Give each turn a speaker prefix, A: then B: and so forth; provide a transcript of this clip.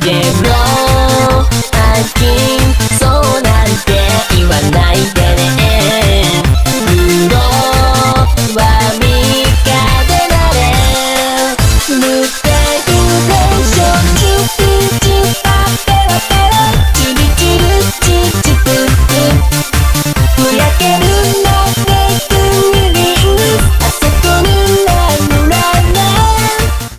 A: ゲロきそうなんて言わないで。